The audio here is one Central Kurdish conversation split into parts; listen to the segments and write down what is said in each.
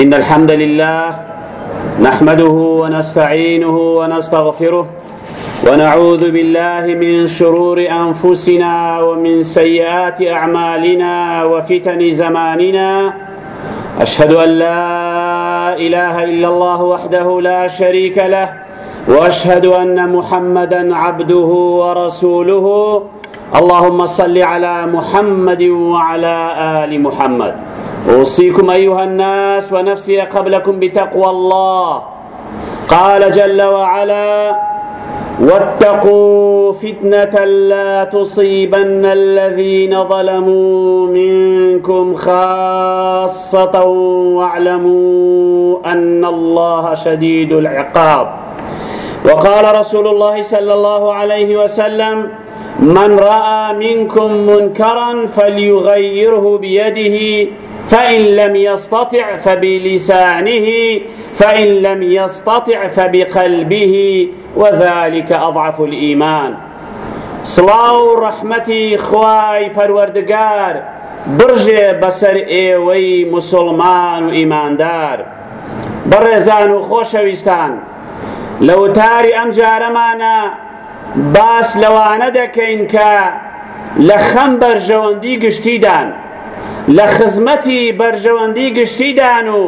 إن الحمد لله نحمده ونستعينه ونستغفره ونعوذ بالله من شرور أنفسنا ومن سيئات أعمالنا وفتن زماننا أشهد أن لا إله إلا الله وحده لا شريك له وأشهد أن محمدا عبده ورسوله اللهم صل على محمد وعلى آل محمد أوصيكم أيها الناس ونفسي قبلكم بتقوى الله قال جل وعلا واتقوا فتنة لا تصيبن الذين ظلموا منكم خاصة واعلموا أن الله شديد العقاب وقال رسول الله صلى الله عليه وسلم من رأى منكم منكرا فليغيره بيده فإن لم يستطع فبلسانه فإن لم يستطع فبقلبه وذلك أضعف الإيمان سلااو ڕەحمەتی خوای پەروەردگار برژێ بەسەر ئێوەی مسلمان و ئیماندار بەڕێزان و خۆشەویستان لە وتاری ئەم جارەمانە باس لەوانە دەکەین کە لە خەم بەرژەوەندی گشتیدان لە خزمەتی بەرژەوەندی گشتیدان و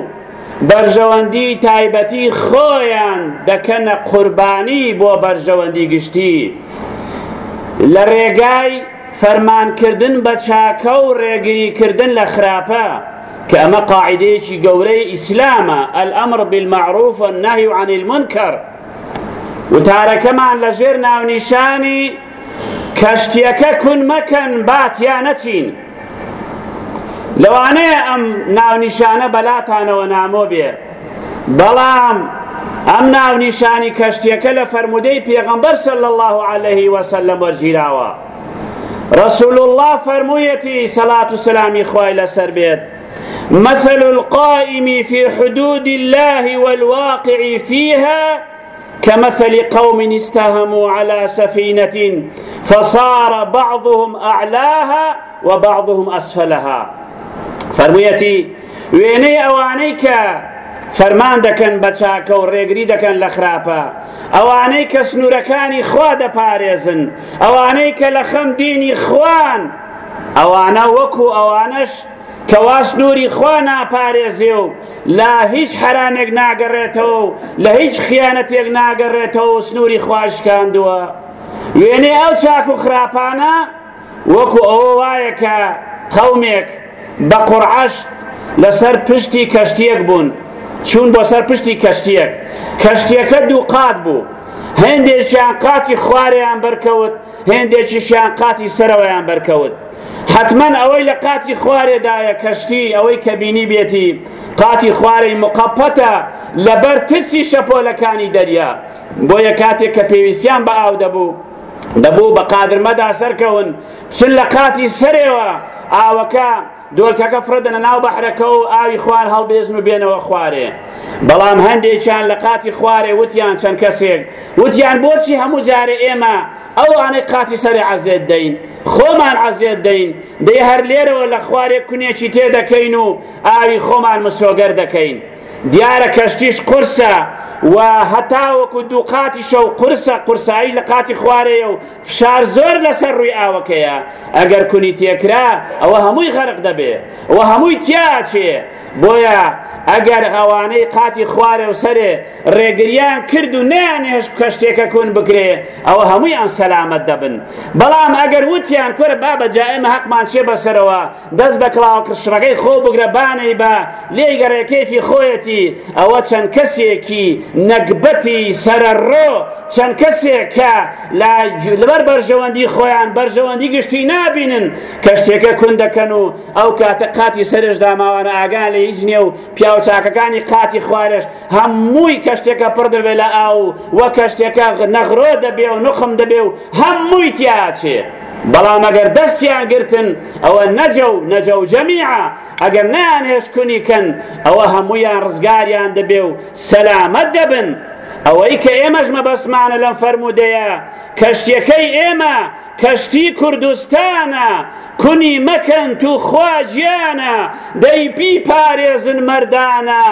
بەرژەوەندی تایبەتی خۆیان دەکەنە قوربانی بۆ بەرژەوەندی گشتی لە ڕێگای فەرمانکردن بە چاکە و ڕێگریکردن لە خراپە کە ئەمە قاعدەیەکی گەورەی ئیسلامە ئەلئەمر بالمەعروف والنهی عن المنکر وتارەکەمان لەژێر ناونیشانی کەشتیەکە کون مەکەن باتیان نەچین لەوانەیە ئەم ناونیشانە بەلاتانەوە نامۆ بێ بەڵام ئەم ناونیشانی کەشتیەکە لە فەرمودەی پێغەمبەر صلی الله عليه وسلم وەرگیراوە رسول الله فرمویەتی سەلات و سلامی خوای لەسەر بێت مثل القائم في حدود الله والواقع فيها كمثل قوم استهموا على سفينة فصار بعضهم أعلاها وبعضهم أسفلها فەرموویەتی وێنەی ئەوانەی کە فەرمان دەکەن بە چاکە و ڕێگری دەکەن لە خراپە ئەوانەی کە سنوورەکانی خوا دەپارێزن ئەوانەی کە لە خەم دینی خوان ئەوانە وەکو ئەوانش کە واسنووری خوا ناپارێزێ و لا هیچ حرامێک ناگەڕێتەوە و لە هیچ خیانەتێک ناگەڕێتەوە و سنووری خواشکاندووە وێنێ ئەو چاک و خراپانە وەکو ئەوە وایە کە قەومێک بە قڕعشت لەسەر پشتی کەشتیەک بوون چون بۆ سەر پشتی کەشتیەک کەشتیەکە دوو قات بوو هەندێکیان قاتی خوارەیان بەرکەوت هەندێکیشیان قاتی سەرەوەیان بەرکەوت حتمما ئەوەی لە قاتی خوارێدایە کەشتی ئەوەی کە بینی بێتی قاتی خوارەی مقەپەتە لەبەر ترسی شەپۆلەکانی دەریا بۆیە کاتێک کە پێویستیان بە ئاو دەبوو دەبوو بە قادرمەدا سەرکەون چن لە قاتی سەرەوە ئاوەکە دۆلکەکە فرەدەنە ناو بەحرەکە و ئاوی خوار هەڵبێزن و بێنەوە خوارێ بەڵام هەندێکیان لە قاتی خوارێ وتیان چەند کەسێک وتیان بۆچی هەموو جارێ ئێمە ئەوانەی قاتی سەری عزێت دەین خۆمان عزێت دەین دەی هەر لێرەوە لە خوارێ کونێکی تێدەکەین و ئاوی خۆمان مسۆگەر دەکەین دیارە کەشتیش قرسە و هەتاوەکو دووقاتی شەو قرسە قرسایی لە قاتی خوارەیە و فشار زۆر لەسەر ڕووی ئاوەکەیە ئەگەر کونی تێکرا ئەوە هەمووی غەرق دەبێ و هەمووی تیاچێ بۆیە ئەگەر ئەوانەی قاتی خوارێ و سەرێ ڕێگریان کرد و نیانێش کەشتێکە کون بکرێ ئەوە هەموویان سەلامەت دەبن بەڵام ئەگەر وتیان کورە با بە جائمە حەقمان شێ بەسەرەوە دەست بە کڵاوکرشڕەکەی خۆ بگرە بانەی بە لێگەڕێ کێفی خۆیەتی بەڕاستی ئەوە چەند کەسێکی نەکبەتی سەرڕۆ چەند کەسێک کە لەبەر بەرژەوەندی خۆیان بەرژەوەندی گشتی نابینن کە شتێکە کون دەکەن و ئەو کاتە قاتی سەرشدا ماوانە ئاگان لە هیچ نییە و پیاوچاکەکانی قاتی خوارش هەمووی کە شتێکە پڕ دەبێ لە ئاو وە کە شتێکە نەغڕۆ دەبێ و نخم دەبێ و هەمووی تیاچێت. بەڵام ئەگەر دەستیان گرتن ئەوە نەجە و نەجە و جەمیعە ئەگەر نیان هێشکنی کەن ئەوە هەمویان ڕزگاریان دەبێ و سەلامەت دەبن ئەوەی کە ئێمەش مەبەسمانە لەم فەرمودەیە کەشتەکەی ئێمە کەشتی کوردستانە کونی مەکەن تو خواجیانە دەیپی پارێزن مردانە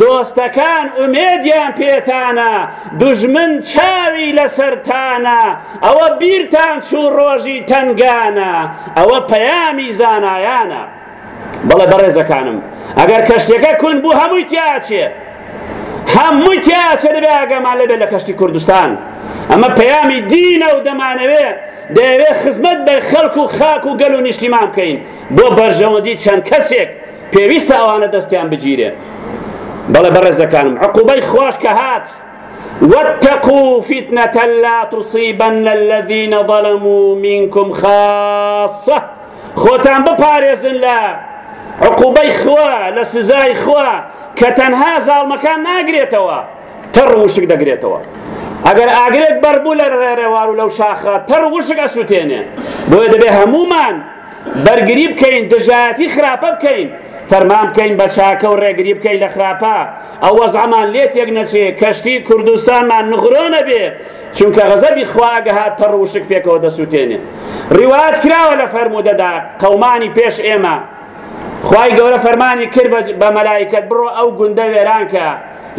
دۆستەکان ئومێدیان پێتانە دژمن چاوی لەسەرتانە ئەوە بیرتان چوو ڕۆژی تنگانە ئەوە پەیامی زانایانە بەڵێ بەڕێزەکانم ئەگەر کەشتەکە کون بوو هەمووی تیاچێت هەمووی تیاچە لەبێ ئاگامان لەبێ لە کەشتی کوردستان ئەمە پەیامی دینە و دەمانەوێ دەیەوێ خزمەت بە خەڵک و خاک و گەل و نیشتیمان بکەین بۆ بەرژەوەندی چەند کەسێک پێویستە ئەوانە دەستیان بگیرێ بەڵێ بەڕێزەکانم عقوبەی خۆش کە هات واتقوا فتنة لا تصيبن الذين ظلموا منكم خاصة خوتان بپارێزن لە عقوبەی خوا لە سزای خوا کە تەنها زاڵمەکان ناگرێتەوە تەڕ وشک دەگرێتەوە ئەگەر ئاگرێت بەربوو لە ڕێڕێوار و لەو شاخە تەڕ وشک ئەسووتێنێ بۆیە دەبێ هەمومان بەرگری بکەین دژایەتی خراپە بکەین فەرمان بکەین بە چاکە و ڕێگری بکەین لە خراپە ئەو وەزعمان لێت یەک نەچێ کەشتی کوردستانمان نغرۆنە بێ چونکە غەزەبی خواگە هات تەڕ وشک پێکەوە دەسووتێنێ ڕیوات کراوە لە فەرمودەدا قەومانی پێش ئێمە خی گەورە فەرمانی کرد بە مەلایکت بڕۆ ئەو گوندە وێرانکە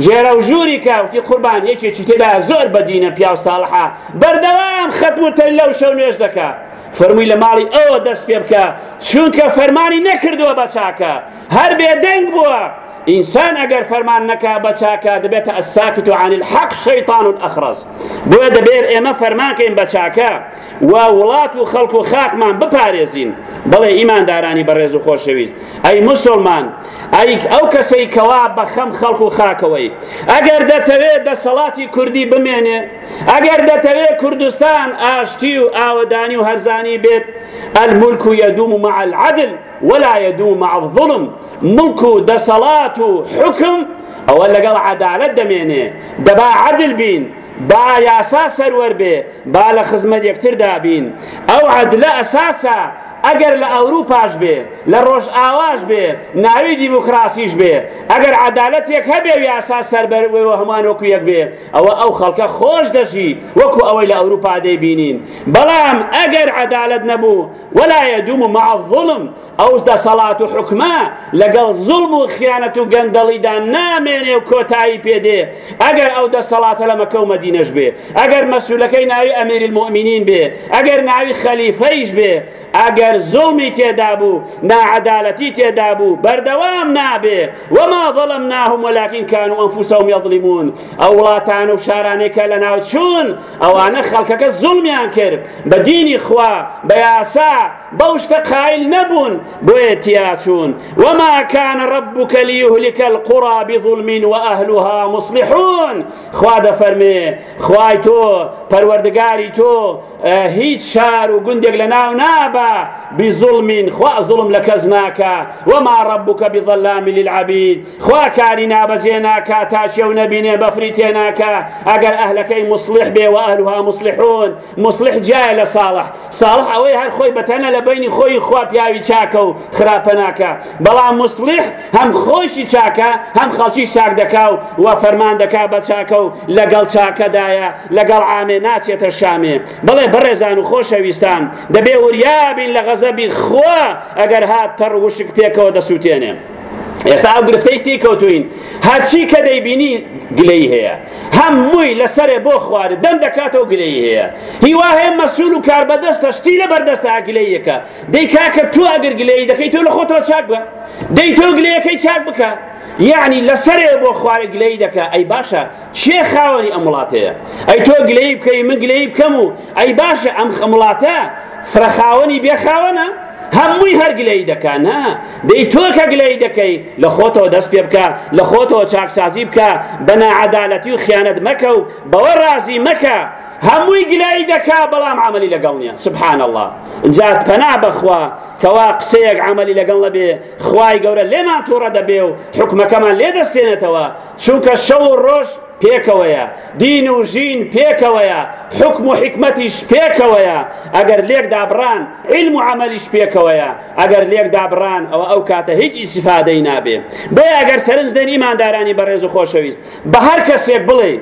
ژێرە و ژووری کاوتی قوربان یەکێکی تێدا زۆر بەدینە پیا و ساڵحا بەردەوام خەتموتە لەو شەو نوێش دەکە فەرمووی لە ماڵی ئەوە دەست پێ بکە چونکە فەرمانی نەکردووە بە چاکە هەر بێدەنگ بووە ئینسان ئەگەر فەرمان نەکا بە چاکە دەبێتە ئەساکت و عن الحەق شەیطان و ئەخرس بۆیە دەبێت ئێمە فەرمانکەین بە چاکە وا وڵات و خەڵک و خاکمان بپارێزین بەڵێ ئیماندارانی بەڕێز و خۆشەویست ئەی مسلمان ئەی ئەو کەسەی کەوا بە خەم خەڵک و خاکەوەی ئەگەر دەتەوێت دەسەڵاتی کوردی بمێنێ ئەگەر دەتەوێت کوردستان ئاشتی و ئاوەدانی و هەرزانی بێت الملك يدوم مع العدل ولا يدوم مع الظلم ملك دسلات حكم ئەوە لەگەڵ عدالت دەمێنێ دەبا عدل بین با یاسا سەروەر بێ با لە خزمەت یەکتر دابین ئەو عدلە ئەساسە ئەگەر لە ئەوروپاش بێ لە ڕۆژ ئاواش بێ ناوی دیموکراسیش بێ ئەگەر عدالت یەک هەبێ و یاسا سەربەرەوە هەمان وەکو یەک بێ ئەوە ئەو خەڵکە خۆش دەژی وەکو ئەوەی لە ئەوروپا دەیبینین بەڵام ئەگەر عدالت نەبوو وەلایە دوم و معظڵم ئەو دەسەڵات و حکمە لەگەڵ زڵم و خیانەت و گەندەڵیدا نامێنێ و کۆتایی پێدێ ئەگەر ئەو دەسەڵاتە لە مەکە و مەدینەش بێ ئەگەر مەسوولەکەی ناوی ئەمیری المؤمنین بێ ئەگەر ناوی خەلیفەیش بێ ئەگەر زوڵمی تێدا بوو ناعەدالەتی تێدا بوو بەردەوام نابێ وەما ظەڵەمناهم وەلاکین کانوا ئەنفوسەهم یەظلیمون ئەو وڵاتان و شارانەی کە لەناو چوون ئەوانە خەڵکەکە زوڵمیان کرد بە دینی خوا بە یاسا بەو شتە قایل نەبوون بۆیە تیاچوون وما كان ربك ليهلك القرى بظلم وأهلها مصلحون خوا دەفەرمێ خوای تۆ پەروەردگاری تۆ هیچ شار و گوندێک لەناو نابە بظلم خوا ظلم لە کەس ناکە وما ڕبووکە بظەلامی للعبید خوا کاری نابەزێ ناکە تا چێو نەبینێ بەفری تێناکە ئەگەر ئەهلەکەی مسلح بێ و ئەهلوها مسلحون مسلح جایە لە ساڵح ساڵح ئەوەی هەر خۆی بەتەنە لە بینی خۆی خوا پیاوی چاکە و خراپە ناکە بەڵام مسلح هەم خۆشی چاکە هەم خەڵکی شاک دەکا و وە فەرمان دەکا بە چاکە و لەگەڵ چاکەدایە لەگەڵ ئامێ ناچێتە شامێ بڵێ بەڕێزان و خۆشەویستان دەبێ وریابین لە غەز غەزەبی خوا ئەگەر هات تەڕ وشک پێکەوە دەسووتێنێ ئێستا ئەو گرفتەی تێکەوتوین هەرچی کە دەیبینی گلەی هەیە هەمووی لەسەرێ بۆ خوارد دەم دەکاتەوە گلەی هەیە هیوا هەیە مەسول و کاربەدەستە شتی لە بەردەستە ئاگلەیەکە دەیکا کە تو ئەگەر گلەی دەکەی تۆ لە خۆتەوە چاک بە دەی تۆ گلەیەکەی چاک بکە یعنی لەسەرێ بۆ خوارە گلەی دەکە ئەی باشە چێ خاوەنی ئەم وڵاتەیە ئەی تۆ گلەی بکەی من گلەی بکەم و ئەی باشە ئەم خەمڵاتە فرەخاوەنی بێخاوەنە هەمووی هەر گلەی دەکەنە دەی تۆ کە گلەی دەکەی لە خۆتەوە دەست پێ بکە لە خۆتەوە چاکسازی بکە بەناعەدالەتی و خیانەت مەکە و بەوە ڕازی مەکە هەمووی گلایی دەکا بەڵام عملی لەگەڵ نییە سبحان الله جات پەنا بەخوا کەوا قسەیەک عملی لەگەڵ لەبێ خوای گەورە لێمان تووڕە دەبێ و حکومەکەمان لێ دەستێنێتەوە چونکە شەو و ڕۆژ پێکەوەیە دین و ژین پێکەوەیە حکم و حکمەتیش پێکەوەیە ئەگەر لێک دابران علم و عملیش پێکەوەیە ئەگەر لێک دابران ئەوە ئەو کاتە هیچ ئیسیفادەی نابێ بێ ئەگەر سەرنج دەن ئیماندارانی بەڕێز و خۆشەویست بە هەر کەسێک بڵێ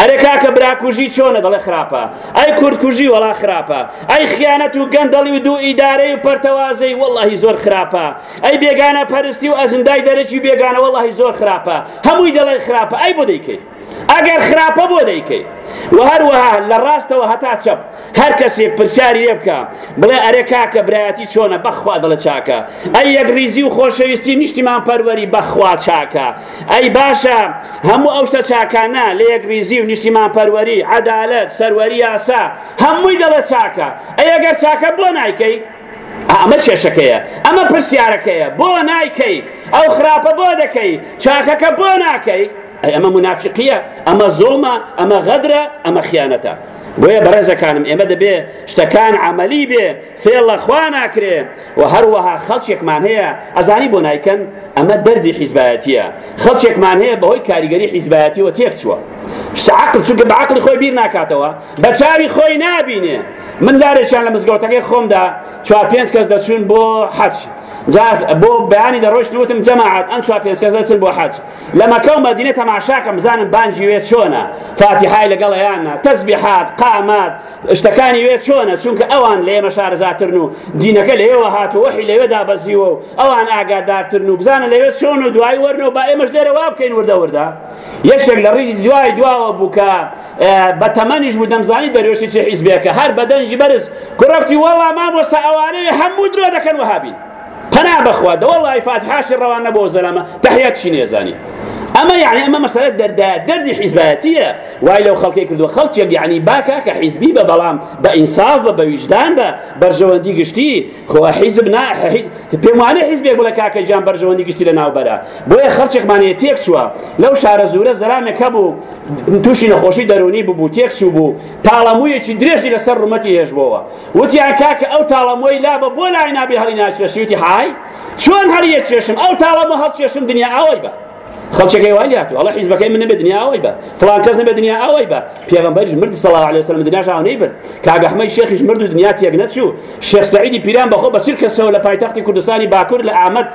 ئەرێ کاکە براکوژی چۆنە دەڵێ خراپە ئەی کورتکوژی وەڵا خراپە ئەی خیانەت و گەندەڵی و دوو ئیدارەی و پەرتەوازەی وەڵی زۆر خراپە ئەی بێگانە پەرستی و ئەزندای دەرەکی بێگانە وەڵی زۆر خراپە هەمووی دەڵێ خراپە ئەی بۆ دەیکەی ئەگەر خراپە بۆ دەیکەی و هەروەها لە ڕاستەوە هەتا چەپ هەر کەسێک پرسیاری لێ بکە بڵێ ئەرێ کاکە برایەتی چۆنە بەخوا دڵە چاکە ئەی یەک ریزی و خۆشەویستی نیشتیمان پەروەری بەخوا چاکە ئەی باشە هەموو ئەو شتە چاکانە لە یەک ریزی و نیشتیمان پەروەری عەدالەت سەروەری یاسا هەمووی دڵە چاکە ئەی ئەگەر چاکە بۆ نایکەی ئەمە کێشەکەیە ئەمە پرسیارەکەیە بۆ نایکەی ئەو خراپە بۆ دەکەی چاکەکە بۆ ناکەی ئەمە منافقیە ئەمە زۆڵمە ئەمە غەدرە ئەمە خیانەتە بۆیە بەڕێزەکانم ئێمە دەبێ شتەکان عملی بێ فێڵ لەخوا ناکرێ و هەروەها خەڵچێکمان هەیە ئەزانی بۆ نیکەن ئەمە دەردی حیزبایەتیە خەڵچێکمان هەیە بەهۆی کاریگەری حیزبایەتیەوە تێک چووە شعقل چونکە بەعقلی خۆی بیر ناکاتەوە بە چاوی خۆی نابینێ من لارێکیان لە مزگەوتەکەی خۆمدا چوار پێنج کەس دەچون بۆ حەج بۆ بەیانی دەڕۆشت وتم جەماعات ئەم چوار پێنج کەس دەچن بۆ حەج لە مەکە و مەدینە تەماشاکەم بزانم بانجی وێ چۆنە فاتیحای لەگەڵ یاننا تەسبیحات ئامات شتەکانی وێت چۆنە چونکە ئەوان لە ئێمە شارەزاترن و دینەکە لەێوە هاتو وەحی لەوێدا بەزیوە و ئەوان ئاگادارترن و بزانە لەوێت چۆن و دوای وەرنەوە با ئێمەش لێرە وا بکەین وردەوردا یەکێک لە ڕیژی دوای دواوە بووکە بە تەمەنیش بوو دەمزانی دەروێشی چه حیزبێکە هەر بەدەنجی بەرز کوڕفتی وەڵا مام وەسە ئەوانەیە هەموو درۆ دەکەن وهابین پەنا بەخوا دەوەڵی فاتحاشی ڕەوان نەبەوە زەلامە تەحیەت چی نێزانی اما يعني اما مساله درد درد حزباتيه واي لو خلقي كردو خلق يعني باكا كحزبي ببلام بانصاف بوجدان برجواندي گشتي خو حزبنا بيمانه حزبي بولا كاكا جان برجواندي گشتي لناو برا بو خلقك معنی تيك شو لو شهر زوره زلامه كبو توشي نخوشي دروني بو تيك شو بو تالموي چي دريشي لسر رمتي هيش بو وتي كاكا او تالموي لا بولا عينا بهرينا شيتي هاي شلون هريه چشم او تالمو هل چشم دنيا اوي بقى خەڵچێکی وای لاتو ئەڵە حیزبەکەی من نەبێ دنیا ئەوەی بە فلان کەس نەبێ دنیا ئەوەی بە پێغەمبەریش مرد صلی الله علیه وسلم دنیاش ئەوەی بر کاگە ئەحمەد شێخیش مرد و دنیا تێک نەچوو شێخ سەعیدی پیران بەخۆ بە چیر کەسەوە لە پایتەختی کوردستانی باکوور لە ئامەد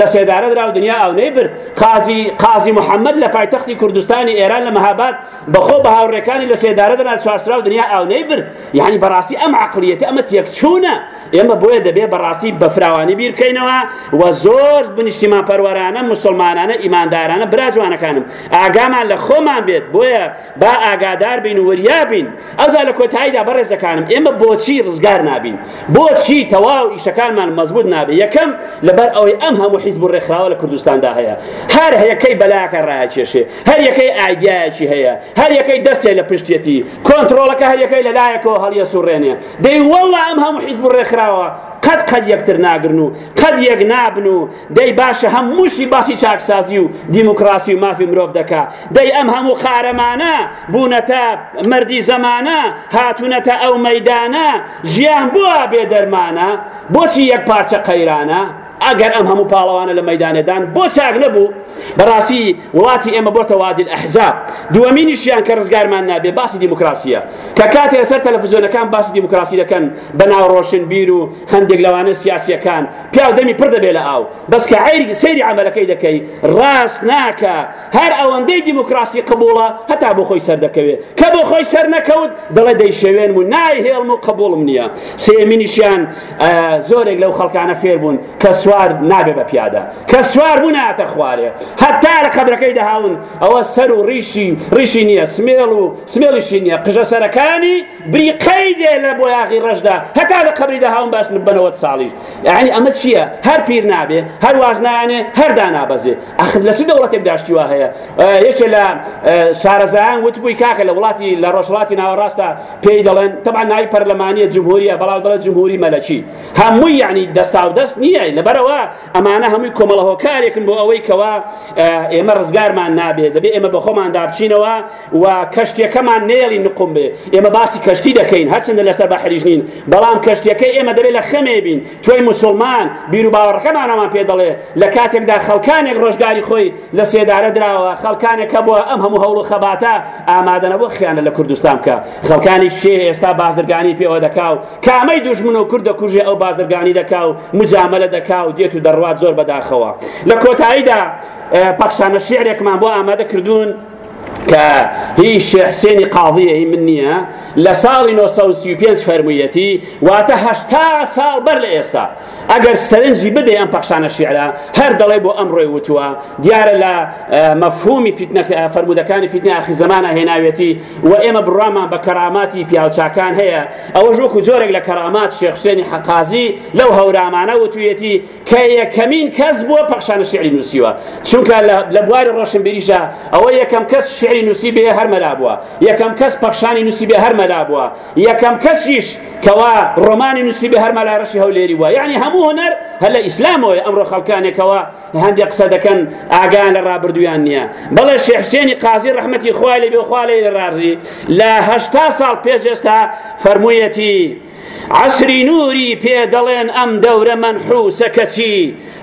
لە سێدارە درا و دنیا ئەوەی بر قازی قازی محەممەد لە پایتەختی کوردستانی ئێران لە مەهاباد بەخۆ بە هاوڕێکانی لە سێدارە دەنا چوارسرا و دنیا ئەوەی بر یعنی بەڕاستی ئەم عقلیەتی ئەمە تێکچوونە ئێمە بۆیە دەبێ بەڕاستی بە فراوانی بیرکەینەوە و زۆر بنیشتیمان پەروەرانە مسلمانانە ئیمانداران کارانە برا جوانەکانم ئاگامان لە خۆمان بێت بۆیە با ئاگادار بین و وریا بین ئەوزا لە کۆتاییدا بەڕێزەکانم ئێمە بۆچی ڕزگار نابین بۆچی تەواو ئیشەکانمان مەزبوط نابێت یەکەم لەبەر ئەوەی ئەم هەموو حیزب ڕێکخراوە لە کوردستاندا هەیە هەر هەیەکەی بەلاکە ڕایکێشێ هەر یەکەی ئایدایەکی هەیە هەر یەکەی دەستێ لە پشتێتی کۆنتترۆلەکە هەر یەکەی لەلایەکەوە هەڵیە سوڕێنێ دەی وەڵە ئەم هەموو حیزب ڕێکخراوە قەت قەت یەکتر ناگرن و قەت یەک نابن و دەی باشە هەمووشی باسی چاکسازی و دی دیموکراسی و مافی مرۆڤ دەکا دەی ئەم هەموو قارەمانە بوونەتە مردی زەمانە هاتوونەتە ئەو مەدانە ژیان بووە بێ دەرمانە بۆچی یەک پارچە قەیرانە ئەگەر ئەم هەموو پاڵەوانە لە مەدانێدان بۆ چاک نەبوو بەڕاستی وڵاتی ئێمە بۆتە وادی ئەحزاب دووەمینیشیان کە ڕزگارمان نابێ باسی دیموکراسیە کە کاتێ لەسەر تەلەڤزیۆنەکان باسی دیموکراسی دەکەن بەناو ڕۆشن بیر و هەندێک لەوانە سیاسیەکان پیاو دەمی پڕ دەبێ لە ئاو بەس کە عیری سەیری عملەکەی دەکەی ڕاست ناکە هەر ئەوەندەی دیموکراسی قبوڵە هەتا بۆ خۆی سەر دەکەوێت کە بۆ خۆی سەر نەکەوت دەڵێ دەیشەوێن و نای هێڵم و قبوڵم نییە سێمینیشیان زۆرێک لەو خەڵکانە فێر بوون کە سوار سوار نابێ بە پیادا کە سوار بوو ناتە خوارێ هەتا لە قەبرەکەی دەهاون ئەوە سەر و ریشی ریشی نییە سمێڵ و سمێڵیشی نییە قژە سەرەکانی بریقەی دێ لە بۆ یاغی ڕەشدا هەتا لە قبری دەهاون باش بنەوە ساڵیش یعنی ئەمە چییە هەر پیر نابێ هەر وازنانێ هەردا نابەزێ ئەخر لە چ دەوڵەتێک داشتی وا هەیە یەکێ لە شارەزایان وتبووی کاکە لە وڵاتی لە ڕۆژڵاتی ناوەڕاستە پێی دەڵێن تەبع ناوی پەرلەمانیە جمهوریە بەڵاو دەڵێت جمهوری مەلەکی هەمووی یعنی دەستا و دەست نییە لەبەر بکەوە ئەمانە هەمووی کۆمەڵە هۆکارێکن بۆ ئەوەی کەوا ئێمە ڕزگارمان نابێت دەبێ ئێمە بە خۆماندا بچینەوە و کەشتەکەمان نێڵی نقم بێ ئێمە باسی کەشتی دەکەین هەرچنددە لەسەر بەحریش نین بەڵام کەشتەکەی ئێمە دەبێت لە خەمێ بین توی مسلمان بیر و باوەڕەکەمانەمان پێ دەڵێ لە کاتێکدا خەڵکانێک ڕۆژگاری خۆی لە سێدارە دراوە خەڵکانێکە بووە ئەم هەموو هەوڵ و خەباتە ئامادە نەبوو خیانە لە کوردستان بکە خەڵکانی شێ ئێستا بازرگانی پێوە دەکاو کامەی دوژمن و کوردە کوژێ ئەو بازرگانی دەکا و مجامەلە دەکا و دێت و دەڕوات زۆر بەداخەوە لە کۆتاییدا پەخشانە شعرێکمان بۆ ئامادە کردوون کە هیچ شحسێنی قاڵیەی من نییە لە ساڵی 1935 فەرموویەتی واتە هەشتا ساڵ بەر لە ئێستا ئەگەر سەرنجی بدە ئەم پەخشانە شیعرا هەر دەڵێ بۆ ئەمڕۆی وتووە دیارە لە مەفهومی فەرمودەکانی فیتنی ئاخی زمانە هێناوێتی و ئێمە بڕامان بە کەراماتی پیاوچاکان هەیە ئەوەش وەکو جۆرێک لە کەرامات شێخسێنی حەقازی لەو هەورامانە وتویەتی کە یەکەمین کەس بووە پەخشانە شیعری نووسیوە چونکە لە بواری ڕۆشنبیریشە ئەوە یەکەم کەس شعری نووسی بێ هەرمەلا بووە یەکەم کەس پەخشانی نووسی بێ هەرمەلا بووە یەکەم کەسیش کەوا ڕۆمانی نووسی بێ هەرمەلا ڕەشی هەولێری وە یعنی هەموو هەنەر هەل لە ئیسلامەوەی ئەمڕۆ خەڵکانێکەوە هەندێک قسە دەکەن ئاگان لە ڕابردویان نییە بەڵێ شێحسێنی قازی ڕحمەتی خوای لە بێخواالەی ڕازی لە هەشتا ساڵ پێش ئێستا فەرموویەتی عسری نووری پێ دەڵێن ئەم دەورە من حوسەکەچی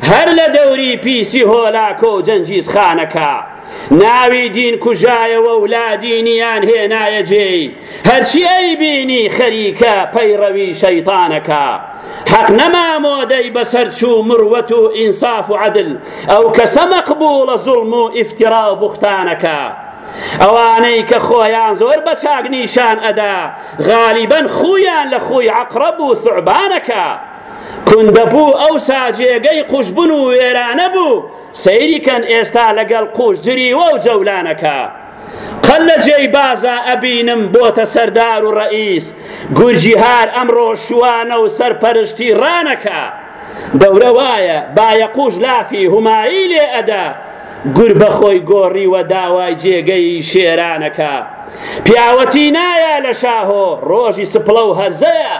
هەر لە دەوری پیسی هۆلاکۆ جەنجیز خانەکە. ناوی دین کوژایەوە و لا دینیان هێنایە جێی هەرچی ئەی بینی خەریکە پەیڕەوی شەیتانەکە حەق نەمامۆدەی بەسەرچ و مروەت و ئینساف و عدل ئەو کەسە مەقبوڵە زوڵم و ئیفترا و بوختانەکە ئەوانەی کە خۆیان زۆر بە چاک نیشان ئەدا غالیبەن خۆیان لە خۆی عقرب و ثعبانەکە کوندەبوو ئەو ساجێگەی قوشببوون و وێرانە بوو سەیریکەن ئێستا لەگەڵ قوش جریوە و جەولانەکە قەل لە جێی بازە ئەبینم بۆتە سەردار و ڕئیس گورجی هار ئەمڕۆ شوانە و سەرپەرشتی ڕانەکە دەورە وایە بایەقوش لافی همایی لێ ئەدا گور بەخۆی گۆڕی و داوای جێگەی شێرانەکە پیاوەتی نایە لە شاهۆ ڕۆژی سپڵە و هەرزەیە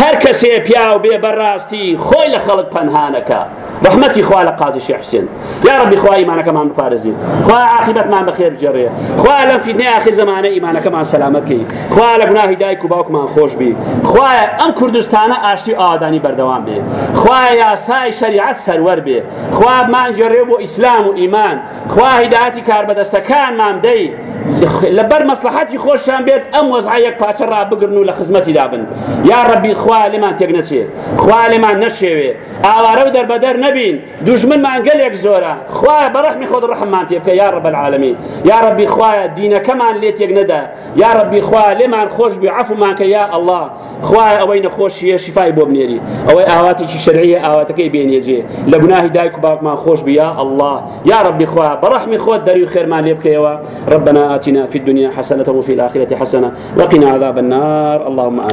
هەر کەسێ پیا و بێ بەڕاستی خۆی لە خەڵک پەنهانەکە رحمتي خوا لە قازی شێ حسێن یا ڕبی خوا ئیمانەکەمان بپارێزی خوا عاقبەتمان بەخێر بجێڕێ خوا لەم فیدنەی آخر زەمانە ئیمانەکەمان سەلامەتکەی خوا لە گوناهی دایک و باوکمان خۆش بی خوایە ئەم کوردستانە ئاشتی ئاوادانی بەردەوام بێ خوایە یاسای شریعەت سەروەر بێ خوا مانجێڕێ بۆ ئیسلام و ئیمان خوا هیداەتی کاربەدەستەکانمان دەی لەبەر مەسلحەتی خۆشیان بێت ئەم وەزعە یەک پاسە ڕابگرن و لە خزمەتی دابن یا ڕەبی خوا لێمان تێک نەچێ خوا لێمان نەشێوێ ئاوارە و دەربەدەر نەبێ نەبین دوژمنمان گەلێک زۆرە خوایە بەڕەحمی خۆت ڕحممان پێ بکە یا ڕب العالمین یا ڕبی خوایە دینەکەمان لێ تێک نەدا یا ڕبی خوایە لێمان خۆش بێ عەفومان کە یا ئەڵڵا خوایە ئەوەی نەخۆشیە شیفای بۆ بنێری ئەوەی ئاواتێکی شەرعیە ئاواتەکەی بێنێجێ لە گوناهی دایک و باوکمان خۆش بە یا ئەڵڵا یا ڕبی خوایە بەڕەحمی خۆت دەری و خێرمان لێ بکەیەوە ربنا آتنا في الدنيا حسنة وفي الآخرة حسنة وقنا عذاب النار اللهم آمين